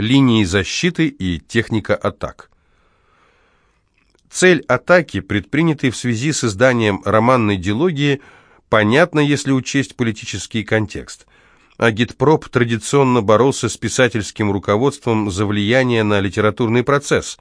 линии защиты и техника атак. Цель атаки, предпринятой в связи с изданием романной дилогии, понятна, если учесть политический контекст. Агитпроп традиционно боролся с писательским руководством за влияние на литературный процесс.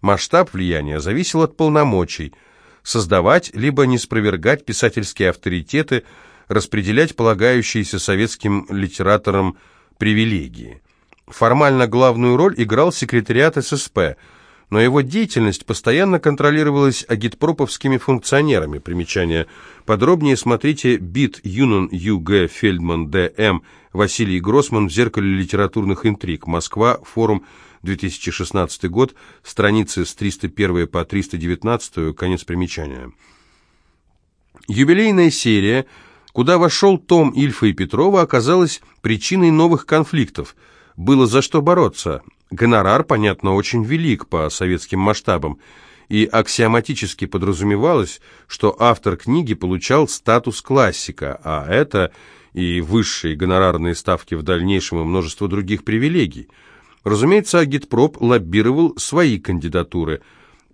Масштаб влияния зависел от полномочий – создавать либо не спровергать писательские авторитеты, распределять полагающиеся советским литераторам привилегии. Формально главную роль играл секретариат ССП, но его деятельность постоянно контролировалась агитпроповскими функционерами. Примечание. Подробнее смотрите Бит Юнон Ю.Г. Фельдман Д.М. Василий Гроссман в «Зеркале литературных интриг». Москва. Форум 2016 год. Страницы с 301 по 319. Конец примечания. Юбилейная серия, куда вошел том Ильфа и Петрова, оказалась причиной новых конфликтов – было за что бороться. Гонорар, понятно, очень велик по советским масштабам, и аксиоматически подразумевалось, что автор книги получал статус классика, а это и высшие гонорарные ставки в дальнейшем и множество других привилегий. Разумеется, агитпроп лоббировал свои кандидатуры.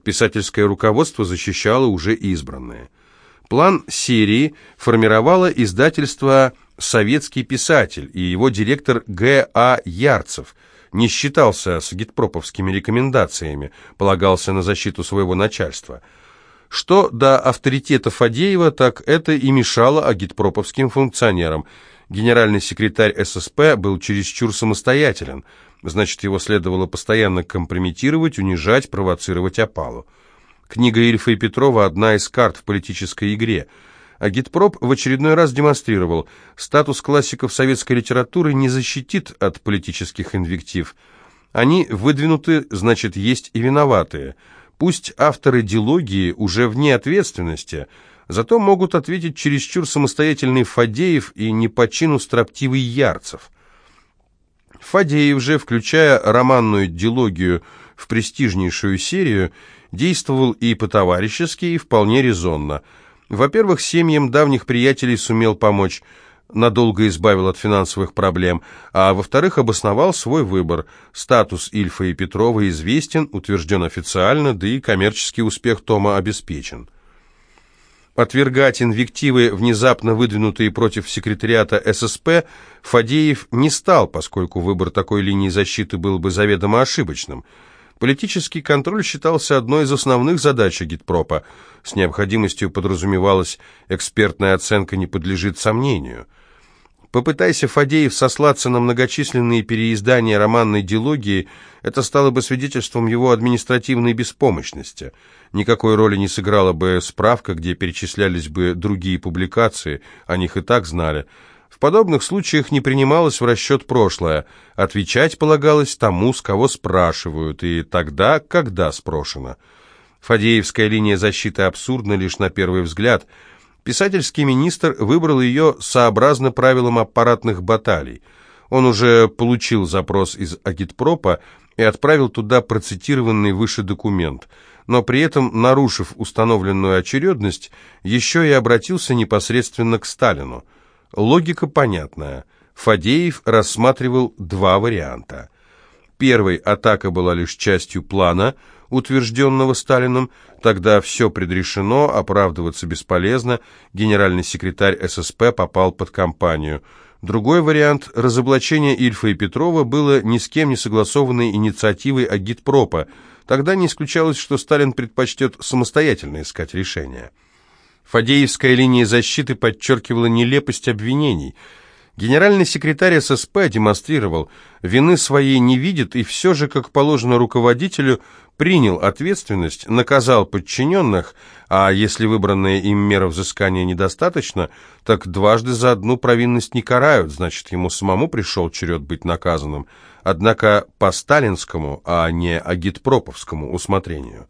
Писательское руководство защищало уже избранные. План серии формировало издательство советский писатель и его директор Г.А. Ярцев не считался с гитпроповскими рекомендациями, полагался на защиту своего начальства. Что до авторитета Фадеева, так это и мешало агитпроповским функционерам. Генеральный секретарь ССП был чересчур самостоятелен, значит, его следовало постоянно компрометировать, унижать, провоцировать опалу. Книга Ильфа и Петрова – одна из карт в политической игре – Агитпроп в очередной раз демонстрировал, статус классиков советской литературы не защитит от политических инвектив. Они выдвинуты, значит, есть и виноватые. Пусть авторы дилогии уже вне ответственности, зато могут ответить чересчур самостоятельный Фадеев и не по чину строптивый Ярцев. Фадеев же, включая романную дилогию в престижнейшую серию, действовал и по-товарищески, и вполне резонно – во-первых, семьям давних приятелей сумел помочь, надолго избавил от финансовых проблем, а во-вторых, обосновал свой выбор. Статус Ильфа и Петрова известен, утвержден официально, да и коммерческий успех Тома обеспечен. Отвергать инвективы, внезапно выдвинутые против секретариата ССП, Фадеев не стал, поскольку выбор такой линии защиты был бы заведомо ошибочным – Политический контроль считался одной из основных задач агитпропа. С необходимостью подразумевалась экспертная оценка не подлежит сомнению. Попытайся Фадеев сослаться на многочисленные переиздания романной дилогии, это стало бы свидетельством его административной беспомощности. Никакой роли не сыграла бы справка, где перечислялись бы другие публикации, о них и так знали – в подобных случаях не принималось в расчет прошлое. Отвечать полагалось тому, с кого спрашивают, и тогда, когда спрошено. Фадеевская линия защиты абсурдна лишь на первый взгляд. Писательский министр выбрал ее сообразно правилам аппаратных баталий. Он уже получил запрос из агитпропа и отправил туда процитированный выше документ, но при этом, нарушив установленную очередность, еще и обратился непосредственно к Сталину – Логика понятная. Фадеев рассматривал два варианта. Первый – атака была лишь частью плана, утвержденного Сталином, тогда все предрешено, оправдываться бесполезно, генеральный секретарь ССП попал под кампанию. Другой вариант – разоблачение Ильфа и Петрова было ни с кем не согласованной инициативой агитпропа, тогда не исключалось, что Сталин предпочтет самостоятельно искать решение. Фадеевская линия защиты подчеркивала нелепость обвинений. Генеральный секретарь ССП демонстрировал, вины своей не видит и все же, как положено руководителю, принял ответственность, наказал подчиненных, а если выбранная им мера взыскания недостаточно, так дважды за одну провинность не карают, значит, ему самому пришел черед быть наказанным, однако по сталинскому, а не агитпроповскому усмотрению.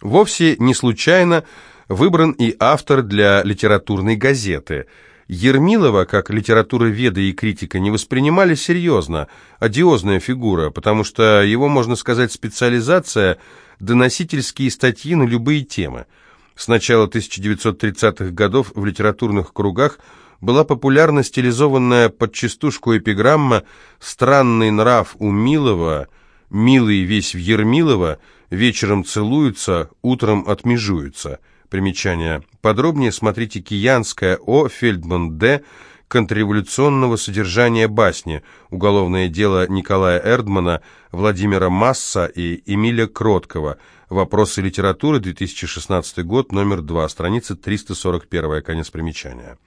Вовсе не случайно выбран и автор для литературной газеты. Ермилова, как литературоведа и критика, не воспринимали серьезно, одиозная фигура, потому что его, можно сказать, специализация – доносительские статьи на любые темы. С начала 1930-х годов в литературных кругах была популярна стилизованная под частушку эпиграмма «Странный нрав у Милова», «Милый весь в Ермилова», «Вечером целуются, утром отмежуются». Примечание. Подробнее смотрите «Киянская О. Фельдман Д.» контрреволюционного содержания басни «Уголовное дело Николая Эрдмана», Владимира Масса и Эмиля Кроткого. Вопросы литературы, 2016 год, номер 2, страница 341, конец примечания.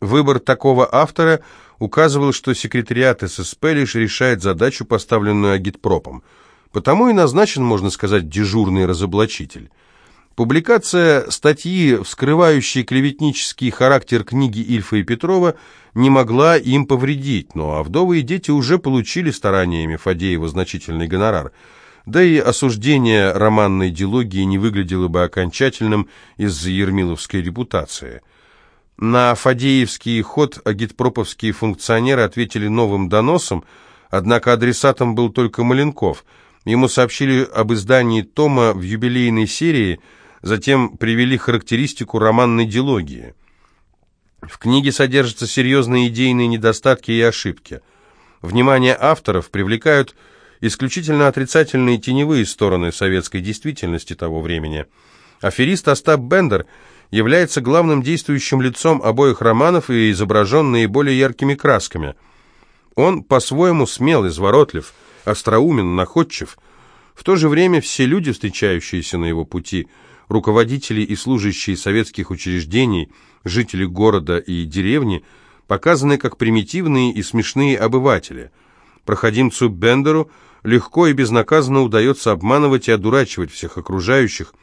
Выбор такого автора указывал, что секретариат ССП лишь решает задачу, поставленную агитпропом. Потому и назначен, можно сказать, дежурный разоблачитель. Публикация статьи, вскрывающей клеветнический характер книги Ильфа и Петрова, не могла им повредить, но Авдовы и дети уже получили стараниями Фадеева значительный гонорар. Да и осуждение романной дилогии не выглядело бы окончательным из-за ермиловской репутации. На Фадеевский ход агитпроповские функционеры ответили новым доносом, однако адресатом был только Маленков. Ему сообщили об издании тома в юбилейной серии – затем привели характеристику романной дилогии. В книге содержатся серьезные идейные недостатки и ошибки. Внимание авторов привлекают исключительно отрицательные теневые стороны советской действительности того времени. Аферист Остап Бендер является главным действующим лицом обоих романов и изображен наиболее яркими красками. Он по-своему смел, изворотлив, остроумен, находчив. В то же время все люди, встречающиеся на его пути – руководители и служащие советских учреждений, жители города и деревни показаны как примитивные и смешные обыватели. Проходимцу Бендеру легко и безнаказанно удается обманывать и одурачивать всех окружающих.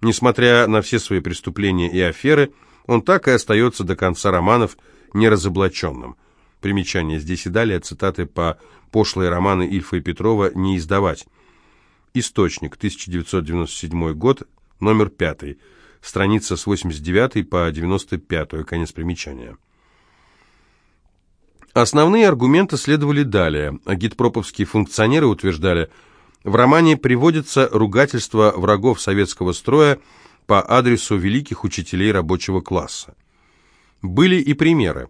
Несмотря на все свои преступления и аферы, он так и остается до конца романов неразоблаченным. Примечание здесь и далее цитаты по пошлые романы Ильфа и Петрова не издавать. Источник, 1997 год, номер 5, страница с 89 по 95, конец примечания. Основные аргументы следовали далее. Агитпроповские функционеры утверждали, в романе приводится ругательство врагов советского строя по адресу великих учителей рабочего класса. Были и примеры.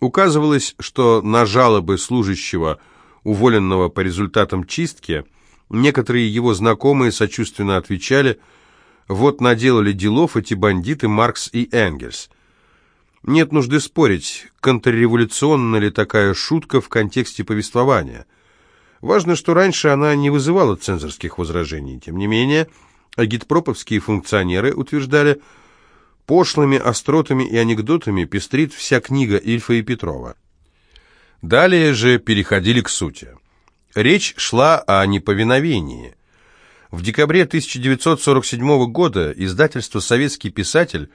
Указывалось, что на жалобы служащего, уволенного по результатам чистки, некоторые его знакомые сочувственно отвечали – вот наделали делов эти бандиты Маркс и Энгельс. Нет нужды спорить, контрреволюционна ли такая шутка в контексте повествования. Важно, что раньше она не вызывала цензорских возражений. Тем не менее, агитпроповские функционеры утверждали, пошлыми остротами и анекдотами пестрит вся книга Ильфа и Петрова. Далее же переходили к сути. Речь шла о неповиновении. В декабре 1947 года издательство «Советский писатель»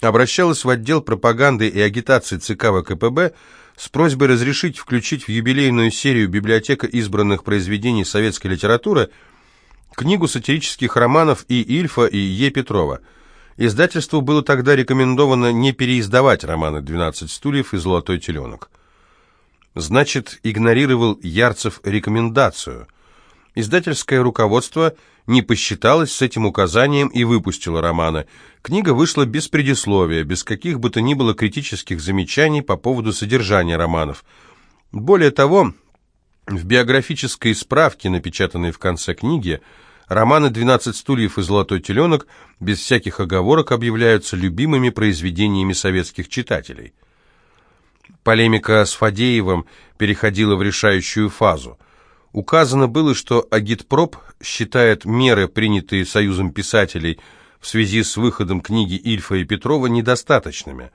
обращалось в отдел пропаганды и агитации ЦК ВКПБ с просьбой разрешить включить в юбилейную серию «Библиотека избранных произведений советской литературы» книгу сатирических романов И. Ильфа и Е. Петрова. Издательству было тогда рекомендовано не переиздавать романы «12 стульев» и «Золотой теленок». Значит, игнорировал Ярцев рекомендацию. Издательское руководство – не посчиталась с этим указанием и выпустила романы. Книга вышла без предисловия, без каких бы то ни было критических замечаний по поводу содержания романов. Более того, в биографической справке, напечатанной в конце книги, романы «12 стульев» и «Золотой теленок» без всяких оговорок объявляются любимыми произведениями советских читателей. Полемика с Фадеевым переходила в решающую фазу – Указано было, что агитпроп считает меры, принятые Союзом писателей в связи с выходом книги Ильфа и Петрова, недостаточными.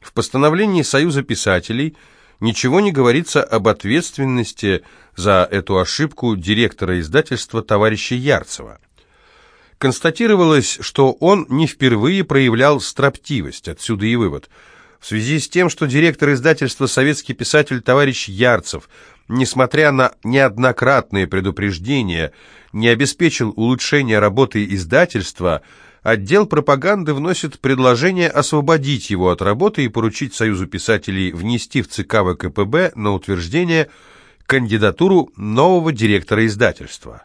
В постановлении Союза писателей ничего не говорится об ответственности за эту ошибку директора издательства товарища Ярцева. Констатировалось, что он не впервые проявлял строптивость, отсюда и вывод. В связи с тем, что директор издательства «Советский писатель» товарищ Ярцев – несмотря на неоднократные предупреждения, не обеспечил улучшения работы издательства, отдел пропаганды вносит предложение освободить его от работы и поручить Союзу писателей внести в ЦК ВКПБ на утверждение кандидатуру нового директора издательства.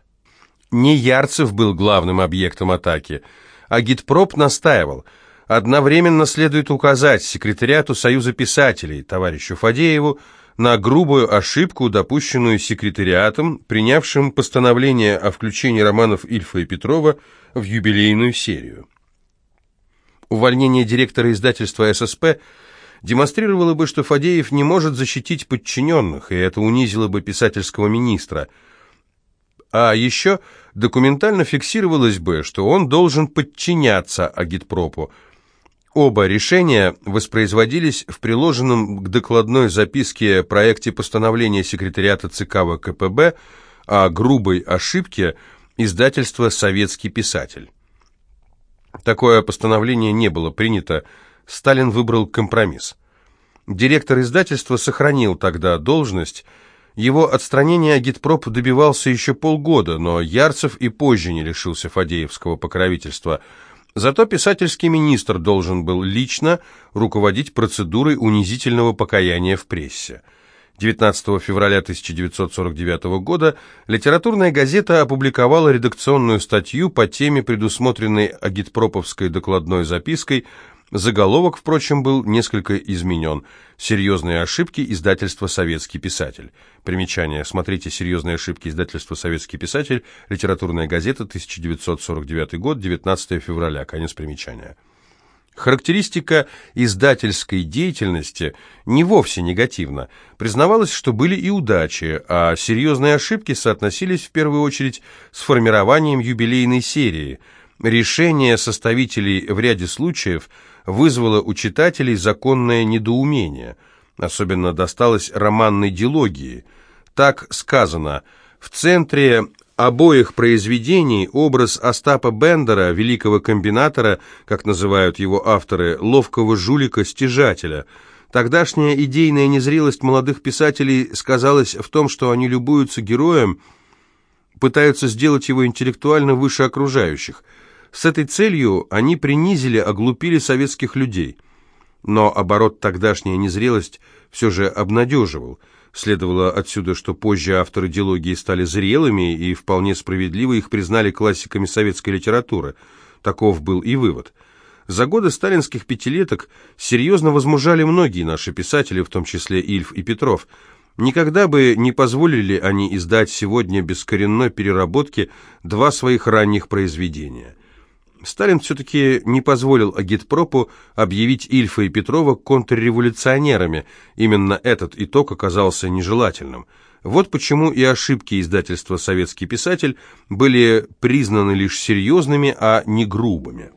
Не Ярцев был главным объектом атаки, а Гитпроп настаивал – Одновременно следует указать секретариату Союза писателей, товарищу Фадееву, на грубую ошибку, допущенную секретариатом, принявшим постановление о включении романов Ильфа и Петрова в юбилейную серию. Увольнение директора издательства ССП демонстрировало бы, что Фадеев не может защитить подчиненных, и это унизило бы писательского министра. А еще документально фиксировалось бы, что он должен подчиняться агитпропу, Оба решения воспроизводились в приложенном к докладной записке проекте постановления секретариата ЦК ВКПБ о грубой ошибке издательства «Советский писатель». Такое постановление не было принято, Сталин выбрал компромисс. Директор издательства сохранил тогда должность, его отстранение агитпроп добивался еще полгода, но Ярцев и позже не лишился Фадеевского покровительства – Зато писательский министр должен был лично руководить процедурой унизительного покаяния в прессе. 19 февраля 1949 года литературная газета опубликовала редакционную статью по теме, предусмотренной агитпроповской докладной запиской Заголовок, впрочем, был несколько изменен. «Серьезные ошибки издательства «Советский писатель». Примечание. Смотрите «Серьезные ошибки издательства «Советский писатель». Литературная газета, 1949 год, 19 февраля». Конец примечания. Характеристика издательской деятельности не вовсе негативна. Признавалось, что были и удачи, а серьезные ошибки соотносились в первую очередь с формированием юбилейной серии. Решение составителей в ряде случаев – вызвало у читателей законное недоумение. Особенно досталось романной дилогии. Так сказано, в центре обоих произведений образ Остапа Бендера, великого комбинатора, как называют его авторы, ловкого жулика-стяжателя. Тогдашняя идейная незрелость молодых писателей сказалась в том, что они любуются героем, пытаются сделать его интеллектуально выше окружающих – с этой целью они принизили, оглупили советских людей. Но оборот тогдашняя незрелость все же обнадеживал. Следовало отсюда, что позже авторы диалогии стали зрелыми и вполне справедливо их признали классиками советской литературы. Таков был и вывод. За годы сталинских пятилеток серьезно возмужали многие наши писатели, в том числе Ильф и Петров. Никогда бы не позволили они издать сегодня без коренной переработки два своих ранних произведения – Сталин все-таки не позволил агитпропу объявить Ильфа и Петрова контрреволюционерами. Именно этот итог оказался нежелательным. Вот почему и ошибки издательства «Советский писатель» были признаны лишь серьезными, а не грубыми.